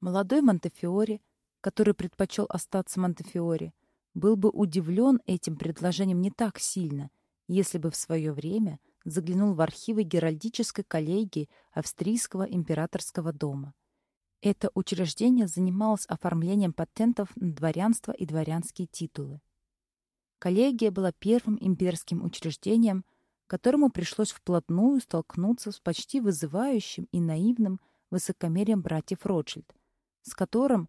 Молодой Монтефиори, который предпочел остаться Монтефиори, был бы удивлен этим предложением не так сильно, если бы в свое время заглянул в архивы Геральдической коллегии Австрийского императорского дома. Это учреждение занималось оформлением патентов на дворянство и дворянские титулы. Коллегия была первым имперским учреждением, которому пришлось вплотную столкнуться с почти вызывающим и наивным высокомерием братьев Ротшильд, с которым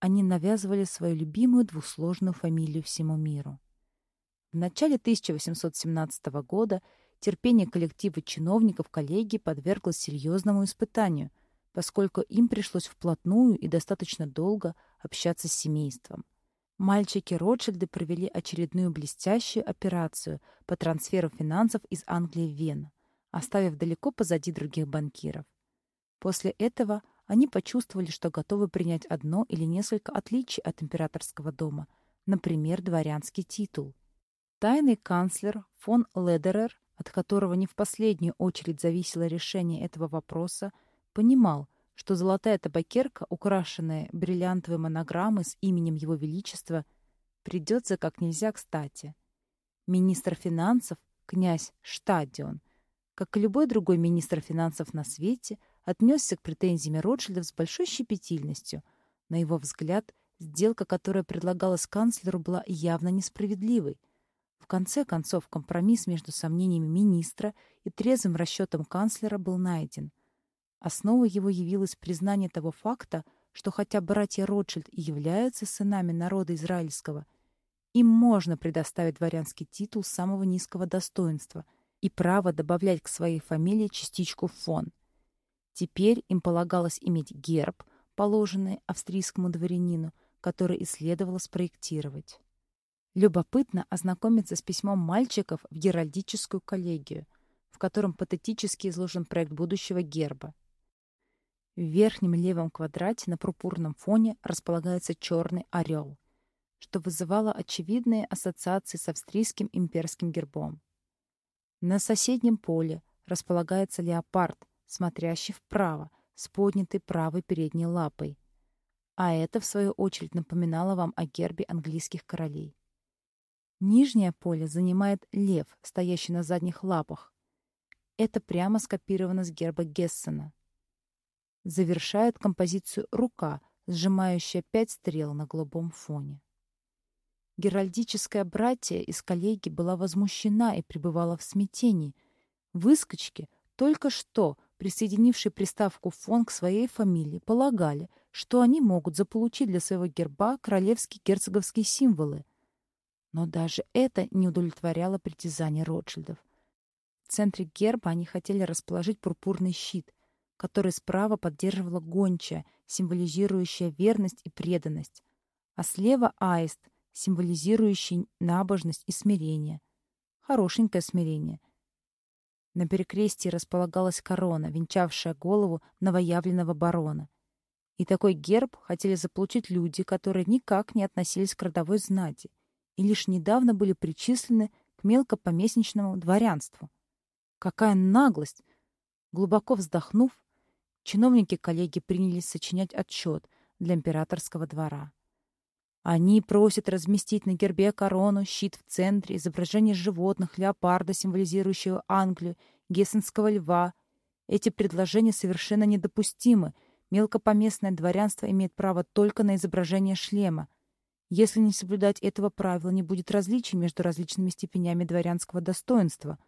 они навязывали свою любимую двусложную фамилию всему миру. В начале 1817 года терпение коллектива чиновников коллегии подверглось серьезному испытанию, поскольку им пришлось вплотную и достаточно долго общаться с семейством. Мальчики Ротшильды провели очередную блестящую операцию по трансферу финансов из Англии в Вену, оставив далеко позади других банкиров. После этого они почувствовали, что готовы принять одно или несколько отличий от императорского дома, например, дворянский титул. Тайный канцлер фон Ледерер, от которого не в последнюю очередь зависело решение этого вопроса, понимал, что золотая табакерка, украшенная бриллиантовой монограммой с именем Его Величества, придется как нельзя кстати. Министр финансов, князь Штадион, как и любой другой министр финансов на свете, отнесся к претензиям Ротшильдов с большой щепетильностью. На его взгляд, сделка, которая предлагалась канцлеру, была явно несправедливой. В конце концов, компромисс между сомнениями министра и трезвым расчетом канцлера был найден — Основой его явилось признание того факта, что хотя братья Ротшильд и являются сынами народа израильского, им можно предоставить дворянский титул самого низкого достоинства и право добавлять к своей фамилии частичку фон. Теперь им полагалось иметь герб, положенный австрийскому дворянину, который и следовало спроектировать. Любопытно ознакомиться с письмом мальчиков в геральдическую коллегию, в котором патетически изложен проект будущего герба. В верхнем левом квадрате на пурпурном фоне располагается черный орел, что вызывало очевидные ассоциации с австрийским имперским гербом. На соседнем поле располагается леопард, смотрящий вправо, с поднятой правой передней лапой. А это, в свою очередь, напоминало вам о гербе английских королей. Нижнее поле занимает лев, стоящий на задних лапах. Это прямо скопировано с герба Гессена — завершает композицию рука, сжимающая пять стрел на голубом фоне. Геральдическая братья из коллеги была возмущена и пребывала в смятении. Выскочки, только что присоединившие приставку «фон» к своей фамилии, полагали, что они могут заполучить для своего герба королевские герцоговские символы. Но даже это не удовлетворяло притязания Ротшильдов. В центре герба они хотели расположить пурпурный щит — который справа поддерживала гончая, символизирующая верность и преданность, а слева аист, символизирующий набожность и смирение. Хорошенькое смирение. На перекрестии располагалась корона, венчавшая голову новоявленного барона. И такой герб хотели заполучить люди, которые никак не относились к родовой знати и лишь недавно были причислены к мелкопоместничному дворянству. Какая наглость! Глубоко вздохнув, чиновники коллеги принялись сочинять отчет для императорского двора. Они просят разместить на гербе корону, щит в центре, изображение животных, леопарда, символизирующего Англию, гессенского льва. Эти предложения совершенно недопустимы. Мелкопоместное дворянство имеет право только на изображение шлема. Если не соблюдать этого правила, не будет различий между различными степенями дворянского достоинства.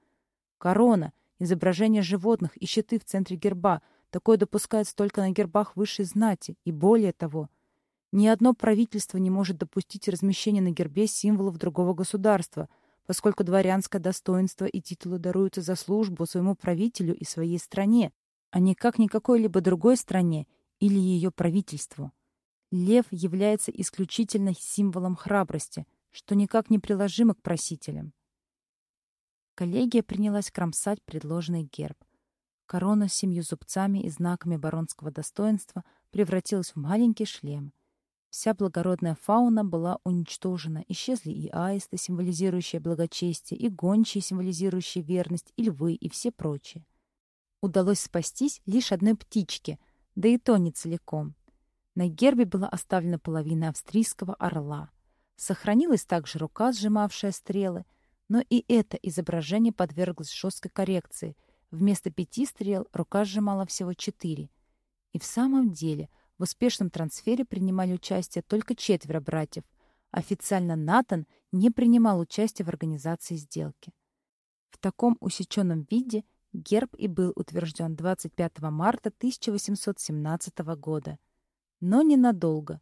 Корона, изображение животных и щиты в центре герба — Такое допускается только на гербах высшей знати, и более того, ни одно правительство не может допустить размещения на гербе символов другого государства, поскольку дворянское достоинство и титулы даруются за службу своему правителю и своей стране, а не как ни какой-либо другой стране или ее правительству. Лев является исключительно символом храбрости, что никак не приложимо к просителям. Коллегия принялась кромсать предложенный герб. Корона с семью зубцами и знаками баронского достоинства превратилась в маленький шлем. Вся благородная фауна была уничтожена. Исчезли и аисты, символизирующие благочестие, и гончие, символизирующие верность, и львы, и все прочие. Удалось спастись лишь одной птичке, да и то не целиком. На гербе была оставлена половина австрийского орла. Сохранилась также рука, сжимавшая стрелы, но и это изображение подверглось жесткой коррекции. Вместо пяти стрел рука сжимала всего четыре. И в самом деле в успешном трансфере принимали участие только четверо братьев. Официально Натан не принимал участия в организации сделки. В таком усеченном виде герб и был утвержден 25 марта 1817 года. Но ненадолго.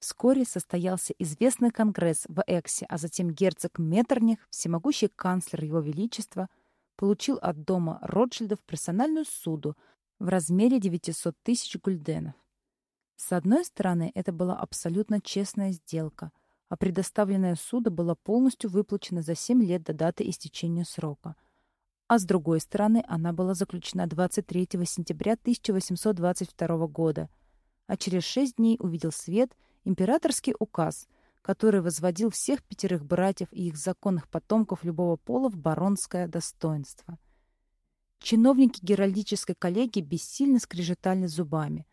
Вскоре состоялся известный конгресс в Эксе, а затем герцог Меттерних, всемогущий канцлер Его Величества, получил от дома Ротшильдов персональную суду в размере 900 тысяч гульденов. С одной стороны, это была абсолютно честная сделка, а предоставленная суда была полностью выплачена за 7 лет до даты истечения срока. А с другой стороны, она была заключена 23 сентября 1822 года, а через 6 дней увидел свет – императорский указ, который возводил всех пятерых братьев и их законных потомков любого пола в баронское достоинство. Чиновники геральдической коллегии бессильно скрежетали зубами.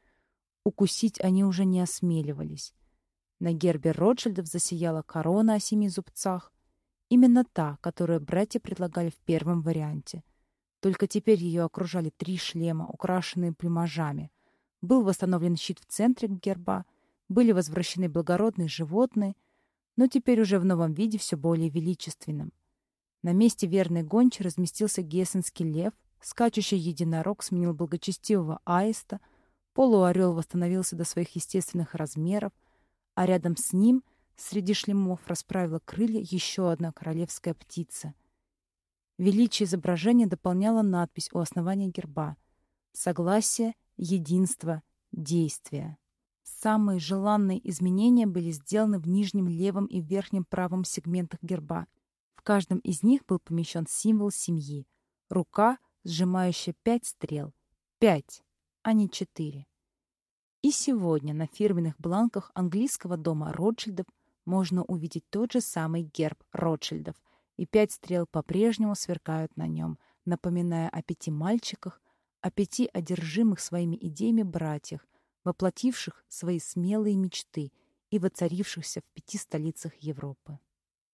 Укусить они уже не осмеливались. На гербе Ротшильдов засияла корона о семи зубцах. Именно та, которую братья предлагали в первом варианте. Только теперь ее окружали три шлема, украшенные плюмажами. Был восстановлен щит в центре герба — были возвращены благородные животные, но теперь уже в новом виде все более величественном. На месте верной гончи разместился гессенский лев, скачущий единорог сменил благочестивого аиста, полуорел восстановился до своих естественных размеров, а рядом с ним, среди шлемов, расправила крылья еще одна королевская птица. Величие изображения дополняла надпись у основания герба «Согласие, единство, действие». Самые желанные изменения были сделаны в нижнем левом и верхнем правом сегментах герба. В каждом из них был помещен символ семьи. Рука, сжимающая пять стрел. Пять, а не четыре. И сегодня на фирменных бланках английского дома Ротшильдов можно увидеть тот же самый герб Ротшильдов, и пять стрел по-прежнему сверкают на нем, напоминая о пяти мальчиках, о пяти одержимых своими идеями братьях, воплотивших свои смелые мечты и воцарившихся в пяти столицах Европы.